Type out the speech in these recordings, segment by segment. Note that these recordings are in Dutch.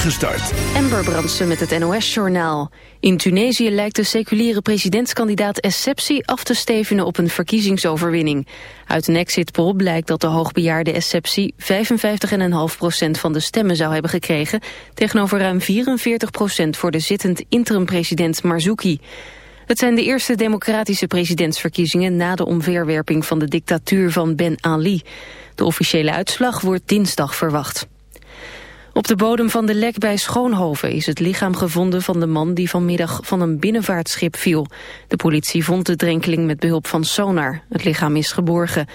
spoedige start. Amber Brandsen met het NOS-journaal. In Tunesië lijkt de seculiere presidentskandidaat Essebsi af te stevenen op een verkiezingsoverwinning. Uit een exit poll blijkt dat de hoogbejaarde Essebsi 55,5% van de stemmen zou hebben gekregen, tegenover ruim 44% voor de zittend interim-president Marzouki. Het zijn de eerste democratische presidentsverkiezingen na de omverwerping van de dictatuur van Ben Ali. De officiële uitslag wordt dinsdag verwacht. Op de bodem van de lek bij Schoonhoven is het lichaam gevonden van de man die vanmiddag van een binnenvaartschip viel. De politie vond de drenkeling met behulp van sonar. Het lichaam is geborgen.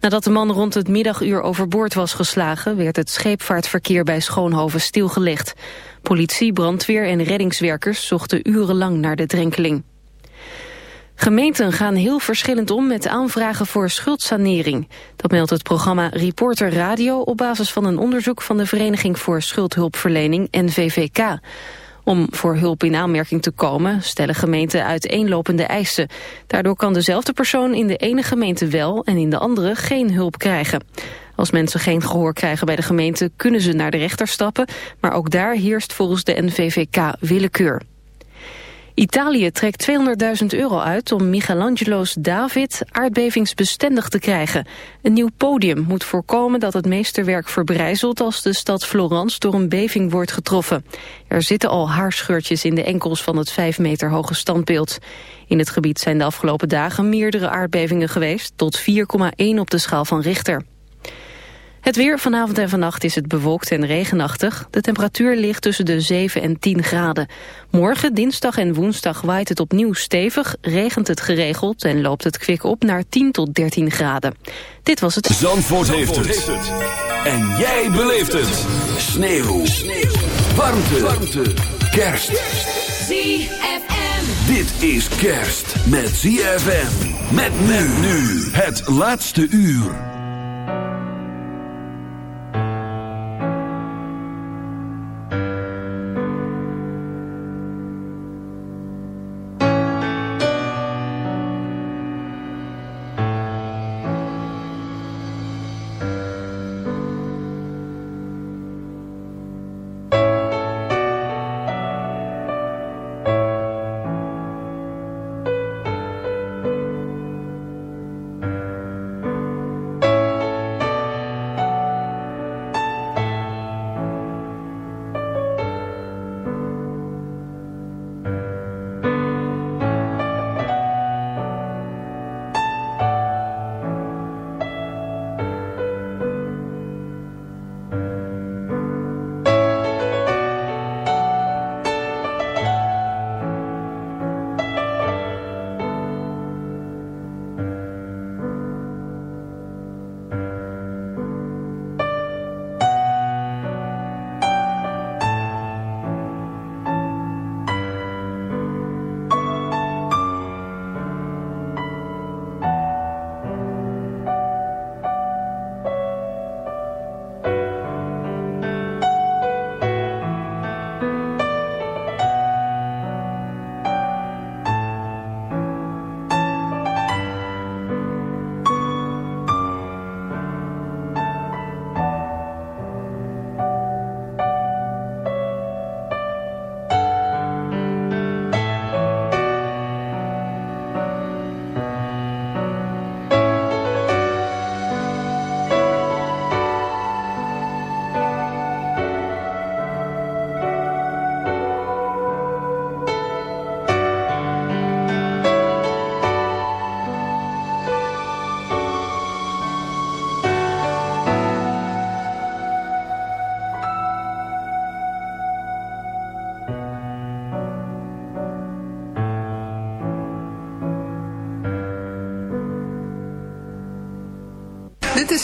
Nadat de man rond het middaguur overboord was geslagen... werd het scheepvaartverkeer bij Schoonhoven stilgelegd. Politie, brandweer en reddingswerkers zochten urenlang naar de drenkeling. Gemeenten gaan heel verschillend om met aanvragen voor schuldsanering. Dat meldt het programma Reporter Radio op basis van een onderzoek van de Vereniging voor Schuldhulpverlening NVVK. Om voor hulp in aanmerking te komen stellen gemeenten uiteenlopende eisen. Daardoor kan dezelfde persoon in de ene gemeente wel en in de andere geen hulp krijgen. Als mensen geen gehoor krijgen bij de gemeente kunnen ze naar de rechter stappen, maar ook daar heerst volgens de NVVK willekeur. Italië trekt 200.000 euro uit om Michelangelo's David aardbevingsbestendig te krijgen. Een nieuw podium moet voorkomen dat het meesterwerk verbrijzelt als de stad Florence door een beving wordt getroffen. Er zitten al haarscheurtjes in de enkels van het 5 meter hoge standbeeld. In het gebied zijn de afgelopen dagen meerdere aardbevingen geweest, tot 4,1 op de schaal van Richter. Het weer vanavond en vannacht is het bewolkt en regenachtig. De temperatuur ligt tussen de 7 en 10 graden. Morgen, dinsdag en woensdag waait het opnieuw stevig, regent het geregeld en loopt het kwik op naar 10 tot 13 graden. Dit was het... Zandvoort, heeft, het. En jij beleeft het. Sneeuw. Sneeuw. Warmte. Warmte. Kerst. ZFM. Dit is kerst met ZFM. Met men nu. Het laatste uur.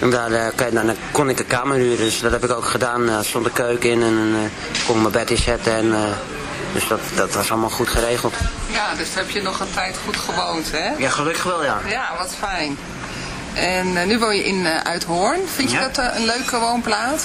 En daar, uh, dan kon ik een kamer huren, dus dat heb ik ook gedaan. Er stond de keuken in en uh, kon mijn bed inzetten. En, uh, dus dat, dat was allemaal goed geregeld. Ja, dus heb je nog een tijd goed gewoond, hè? Ja, gelukkig wel, ja. Ja, wat fijn. En nu woon je in Uithoorn. Vind je Ja. dat een leuke woonplaats?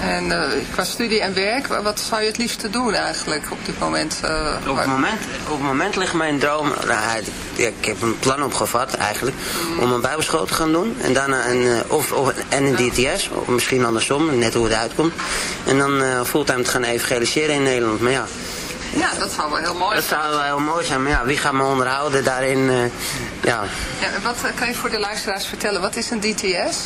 En uh, qua studie en werk, wat zou je het liefste doen eigenlijk op dit moment? Uh, op, het moment op het moment ligt mijn droom, nou, ik heb een plan opgevat eigenlijk, mm. om een bijbelschool te gaan doen. En daarna een, uh, of, of, en een DTS, of misschien andersom, net hoe het uitkomt. En dan fulltime te gaan evangeliseren in Nederland. Maar ja, ja, dat zou wel heel mooi dat zijn. Dat zou wel heel mooi zijn, maar ja, wie gaat me onderhouden daarin? Uh, ja. ja. Wat kan je voor de luisteraars vertellen? Wat is een DTS?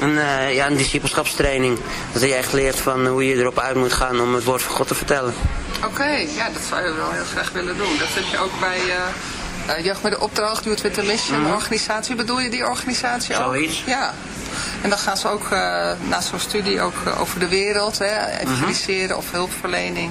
Een, uh, ja, een discipelschapstraining. Dat je echt leert van hoe je erop uit moet gaan om het woord van God te vertellen. Oké, okay, ja, dat zou je wel heel graag willen doen. Dat heb je ook bij, uh, uh, Jeugd met de Opdracht, Youth with a Mission Mhm. organisatie. Bedoel je die organisatie ook? Zoiets. Ja. En dan gaan ze ook uh, na zo'n studie ook uh, over de wereld, hè, evangeliseren of hulpverlening,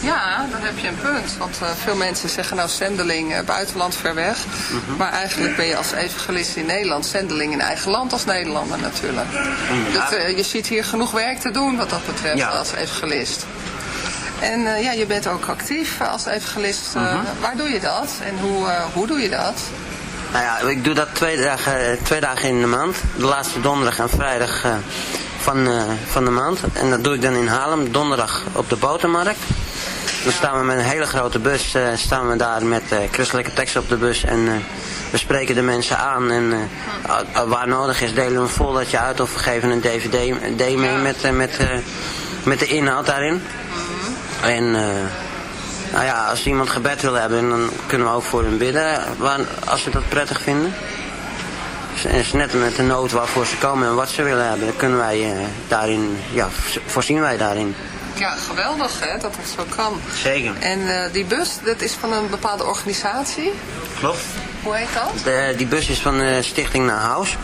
Ja, dan heb je een punt. Want uh, veel mensen zeggen nou zendeling uh, buitenland ver weg. Mhm. Maar eigenlijk ben je als evangelist in Nederland zendeling in eigen land als Nederlander natuurlijk. Ja. Dus, uh, je ziet hier genoeg werk te doen wat dat betreft Ja. als evangelist. En ja, je bent ook actief als evangelist. Mhm. Waar doe je dat en hoe, hoe doe je dat? Nou ja, ik doe dat twee dagen, twee dagen in de maand. De laatste donderdag en vrijdag eh, van, eh, van de maand. En dat doe ik dan in Haarlem, donderdag op de botermarkt. Dan staan we met een hele grote bus, eh, staan we daar met eh, christelijke teksten op de bus. En we spreken de mensen aan. En waar nodig is delen we een foldertje uit of we geven een dvd, mee met, met, met de inhoud daarin. En... eh, nou ja, als iemand gebed wil hebben, dan kunnen we ook voor hem bidden, waar, als ze dat prettig vinden. Net met de nood waarvoor ze komen en wat ze willen hebben, kunnen wij uh, daarin, ja, voorzien wij daarin. Ja, geweldig hè, dat het zo kan. Zeker. En uh, die bus, dat is van een bepaalde organisatie. Klopt. Hoe heet dat? De, die bus is van de Stichting Naar House.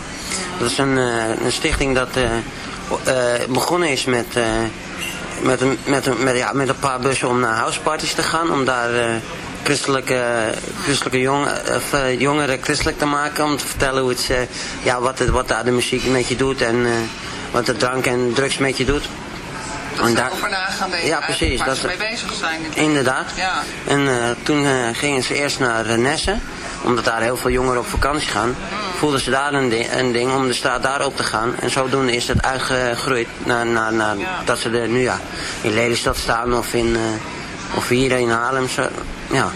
Dat is een, een stichting dat begonnen is met met een, met, een, met, ja, met een paar bussen om naar houseparties te gaan. Om daar christelijke, christelijke jong, of, uh, jongeren christelijk te maken. Om te vertellen hoe het, uh, ja, wat, het, wat daar de muziek met je doet. En wat de drank en drugs met je doet. Dat en daar, over na gaan denken. Ja, precies. Waar dat ze mee bezig zijn. Inderdaad. Ja. En toen gingen ze eerst naar Nessen. Omdat daar heel veel jongeren op vakantie gaan. Mm. Voelden ze daar een ding, een ding, om de straat daar op te gaan. En zodoende is het uitgegroeid naar, naar, naar ja. dat ze er nu ja, in Lelystad staan of, in, of hier in Haarlem. Zo, ja.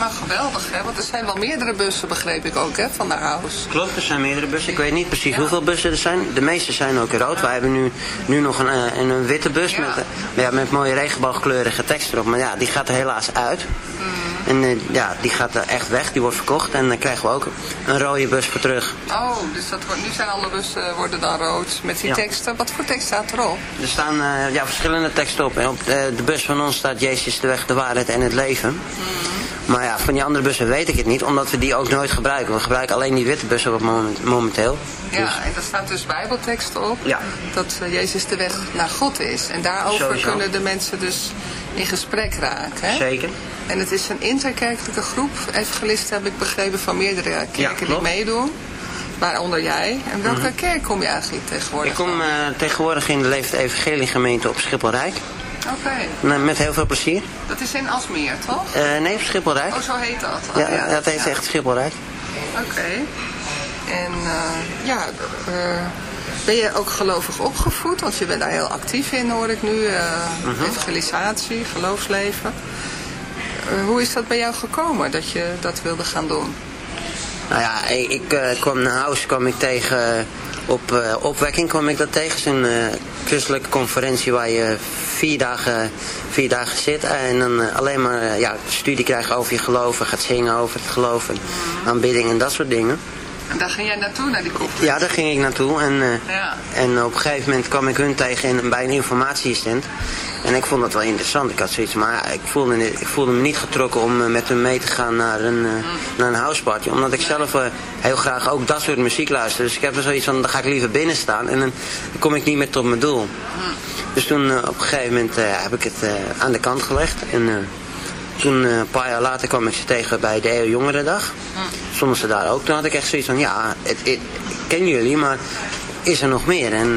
Maar geweldig, hè? Want er zijn wel meerdere bussen, begreep ik ook, hè, van naar huis. Klopt, er zijn meerdere bussen. Ik weet niet precies ja. hoeveel bussen er zijn. De meeste zijn ook rood. Ja. Wij hebben nu, nu nog een, een, een witte bus ja. Met, ja, met mooie regenboogkleurige tekst erop. Maar ja, die gaat er helaas uit. Mm. En uh, ja, die gaat er echt weg. Die wordt verkocht. En dan krijgen we ook een rode bus voor terug. Oh, dus dat wordt, nu zijn alle bussen worden dan rood. Met die teksten. Wat voor tekst staat erop? Er staan uh, ja, verschillende teksten op. En op de, de, bus van ons staat Jezus de weg, de waarheid en het leven. Mm. Maar ja, van die andere bussen weet ik het niet, omdat we die ook nooit gebruiken. We gebruiken alleen die witte bussen op moment, momenteel. Ja, dus. en daar staat dus bijbelteksten op. Ja. Dat uh, Jezus de weg naar God is. En daarover Sowieso. kunnen de mensen dus in gesprek raken. Hè? Zeker. En het is een interkerkelijke groep. Evangelisten heb ik begrepen van meerdere kerken ja, die meedoen. Waaronder jij. En welke mm -hmm. kerk kom je eigenlijk tegenwoordig Ik kom uh, tegenwoordig in de Leefde Evangelie gemeente op Schipholrijk. Oké. Okay. Met heel veel plezier. Dat is in Asmeer, toch? Uh, nee, Schipholrijk. Oh, zo heet dat? Oh, ja, ja, dat heet ja. echt Schipholrijk. Oké. Okay. En uh, ja, uh, ben je ook gelovig opgevoed? Want je bent daar heel actief in, hoor ik nu. Uh, mm -hmm. Evangelisatie, geloofsleven. hoe is dat bij jou gekomen, dat je dat wilde gaan doen? Nou ja, ik kwam naar huis, kwam ik tegen op opwekking kwam ik dat tegen. Het is een uh, christelijke conferentie waar je vier dagen, vier dagen zit en dan uh, alleen maar ja, studie krijgt over je geloven, gaat zingen over het geloven, aanbidding en dat soort dingen. En daar ging jij naartoe, naar die conferentie? Ja, daar ging ik naartoe en, ja. en op een gegeven moment kwam ik hun tegen in, bij een informatiestand. En ik vond dat wel interessant. Ik had zoiets, maar ik voelde, ik voelde me niet getrokken om met hem mee te gaan naar een, uh, naar een houseparty. Omdat ik zelf heel graag ook dat soort muziek luister. Dus ik heb er zoiets van, dan ga ik liever binnen staan. En dan kom ik niet meer tot mijn doel. Dus toen uh, op een gegeven moment heb ik het aan de kant gelegd. En toen een paar jaar later kwam ik ze tegen bij de EO Jongerendag. Stonden ze daar ook. Toen had ik echt zoiets van, ja, het, het, ik ken jullie, maar is er nog meer? En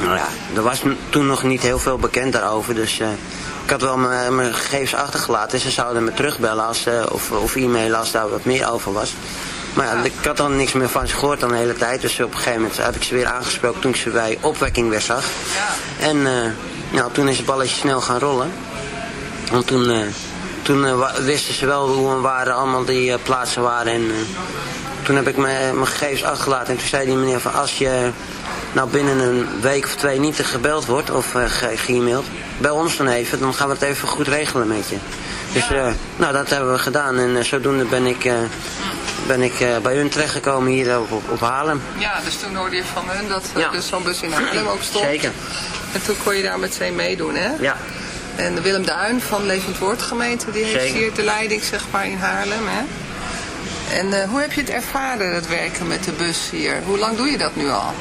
nou ja, er was toen nog niet heel veel bekend daarover, dus ik had wel mijn gegevens achtergelaten. Ze zouden me terugbellen als, of, of e-mailen als daar wat meer over was. Maar ja, ik had dan niks meer van ze gehoord dan de hele tijd. Dus op een gegeven moment heb ik ze weer aangesproken toen ik ze bij opwekking weer zag. Ja. En uh, nou, toen is het balletje snel gaan rollen. Want toen, toen wisten ze wel hoe en waar allemaal die plaatsen waren. En toen heb ik mijn gegevens achtergelaten. En toen zei die meneer van als je nou binnen een week of twee niet gebeld wordt of uh, ge-e-maild, bel ons dan even, dan gaan we het even goed regelen met je. Dus uh, nou, dat hebben we gedaan en zodoende ben ik, ben ik bij hun terechtgekomen hier op, op, Haarlem. Ja, dus toen hoorde je van hun dat ja. dus zo'n bus in Haarlem ook stond. Zeker. En toen kon je daar meteen meedoen, hè? Ja. En Willem Duin van Levend Woord gemeente, die heeft hier de leiding zeg maar in Haarlem, hè? En uh, hoe heb je het ervaren, het werken met de bus hier? Hoe lang doe je dat nu al?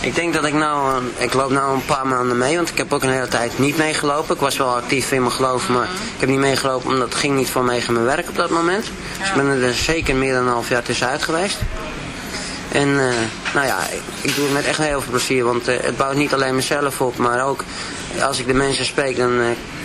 Ik denk dat ik nou, uh, ik loop nou een paar maanden mee, want ik heb ook een hele tijd niet meegelopen. Ik was wel actief in mijn geloof, maar ik heb niet meegelopen omdat het ging niet vanwege mijn werk op dat moment. Dus ik ben er zeker meer dan een half jaar tussenuit geweest. En uh, nou ja, ik, ik, doe het met echt heel veel plezier, want het bouwt niet alleen mezelf op, maar ook als ik de mensen spreek, dan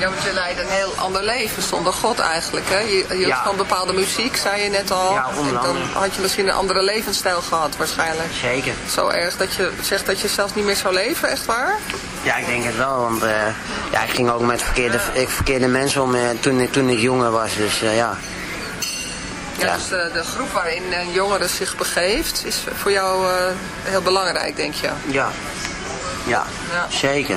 Ja, want je leidt een heel ander leven zonder God eigenlijk. Hè? Je, je ja. van bepaalde muziek, zei je net al. Ja, en dan had je misschien een andere levensstijl gehad waarschijnlijk. Zeker. Zo erg dat je zegt dat je zelfs niet meer zou leven, echt waar? Ja, ik denk het wel, want uh, ja, ik ging ook met verkeerde, ik, verkeerde mensen om uh, toen, toen ik jonger was, dus uh, ja. Ja, dus de, de, groep waarin een jongere zich begeeft is voor jou heel belangrijk, denk je? Ja. ja, ja, zeker.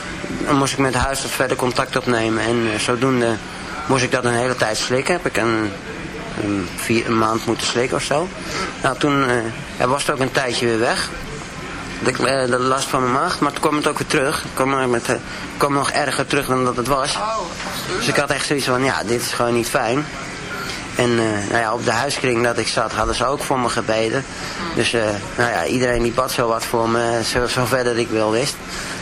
moest ik met huisarts verder contact opnemen. En uh, zodoende moest ik dat een hele tijd slikken. Heb ik een, een, vier, een maand moeten slikken of zo. Nou, toen uh, was het ook een tijdje weer weg. De, uh, de last van mijn maag, maar toen kwam het ook weer terug. Het kwam, met, uh, kwam nog erger terug dan dat het was. Dus ik had echt zoiets van, ja, dit is gewoon niet fijn. En nou ja, op de huiskring dat ik zat, hadden ze ook voor me gebeden. Dus nou ja, iedereen die bad zo wat voor me, zo, zo verder ik wel wist.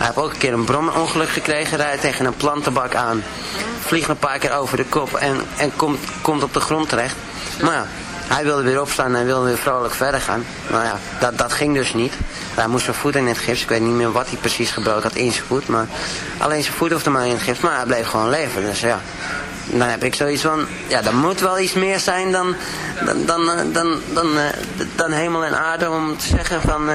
hij heeft ook een keer een bromongeluk gekregen. Rijdt tegen een plantenbak aan. Vliegt een paar keer over de kop en, en komt, komt op de grond terecht. Maar ja, hij wilde weer opstaan en wilde weer vrolijk verder gaan. Maar ja, dat, dat ging dus niet. Hij moest zijn voet in het gips. Ik weet niet meer wat hij precies gebroken had in zijn voet. Maar alleen zijn voet hoefde maar in het gips. Maar hij bleef gewoon leven. Dus ja, dan heb ik zoiets van... Ja, er moet wel iets meer zijn dan, dan, dan, eh, dan, dan, eh, dan hemel en aarde om te zeggen van... Uh,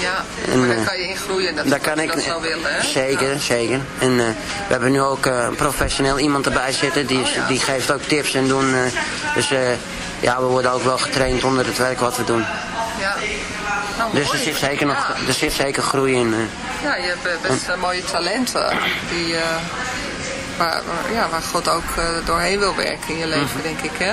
Ja, en, maar daar kan je in groeien. Dat daar kan ik dat zo willen, hè? Zeker, ja. zeker. En uh, we hebben nu ook uh, professioneel iemand erbij zitten. Die, oh, ja. die geeft ook tips en doen. Uh, dus ja, we worden ook wel getraind onder het werk wat we doen. Ja. Nou, dus er zit zeker, nog, ja. er zit zeker groei in. Ja, je hebt best mooie talenten. Die, waar, ja, waar God ook doorheen wil werken in je leven, mm. denk ik, hè?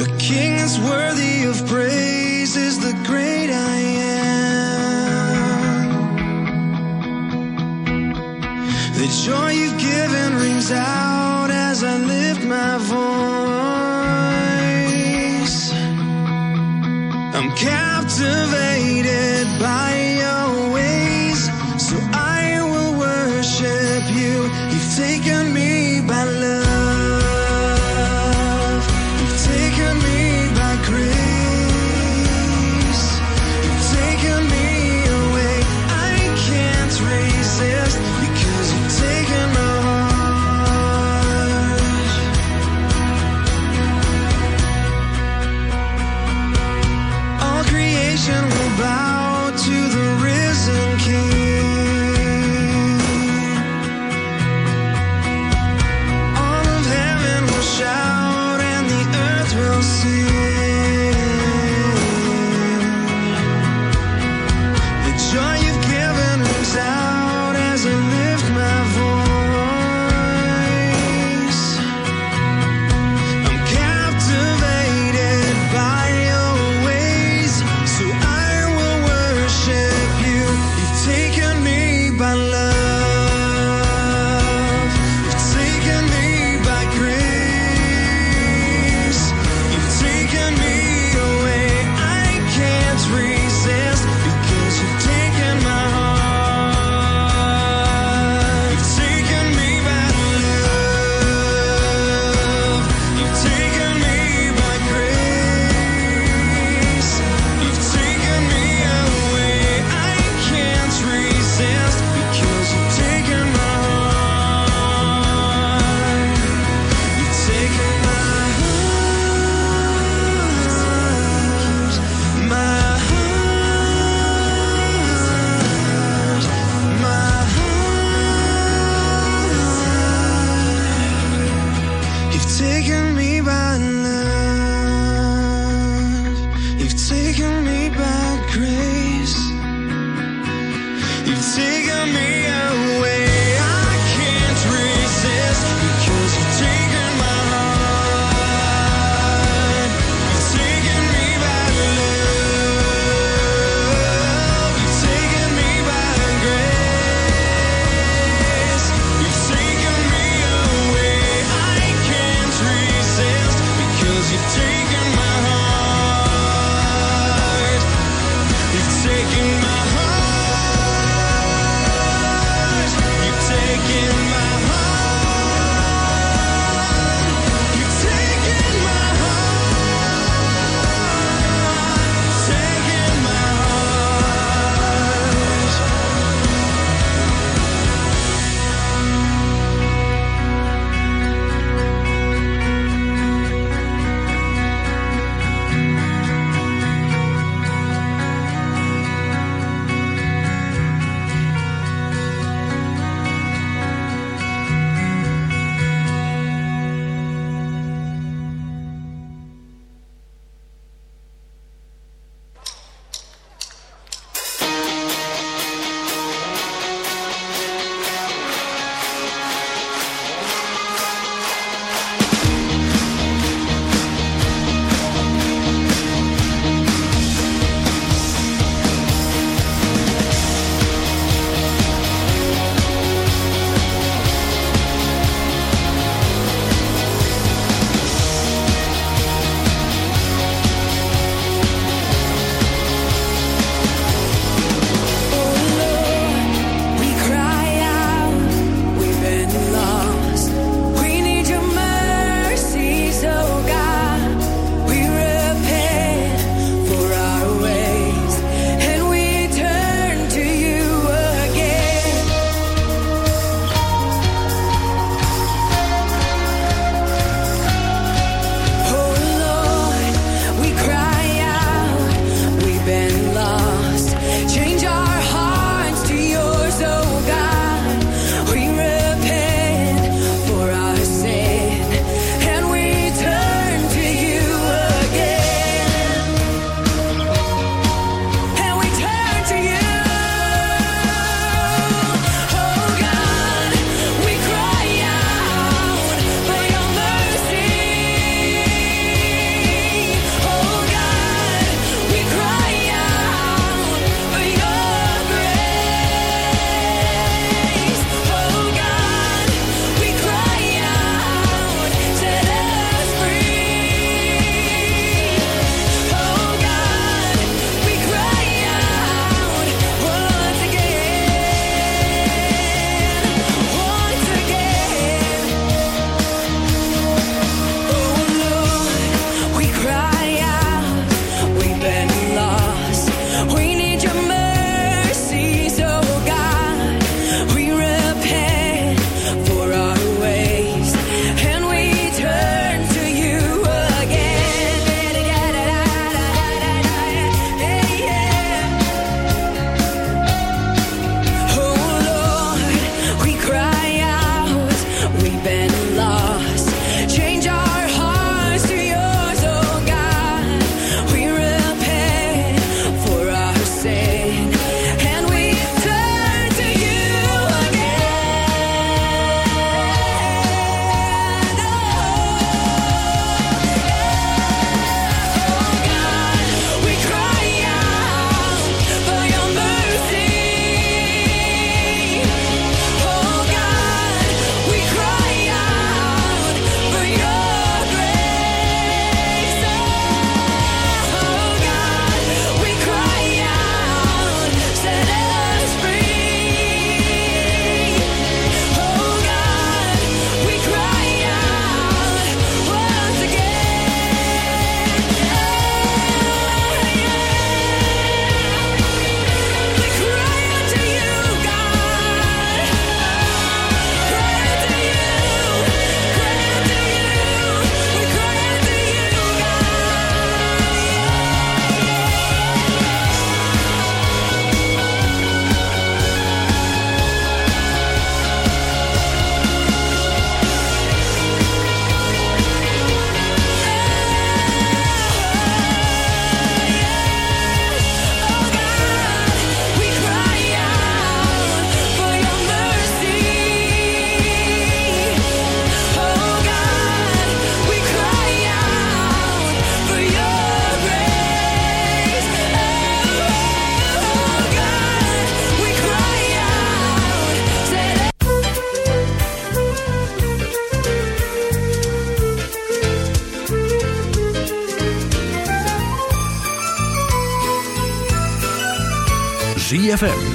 A king is worthy of praise is the great I am. The joy you've given rings out as I lift my voice. I'm captivated by your ways, so I will worship you. You've taken me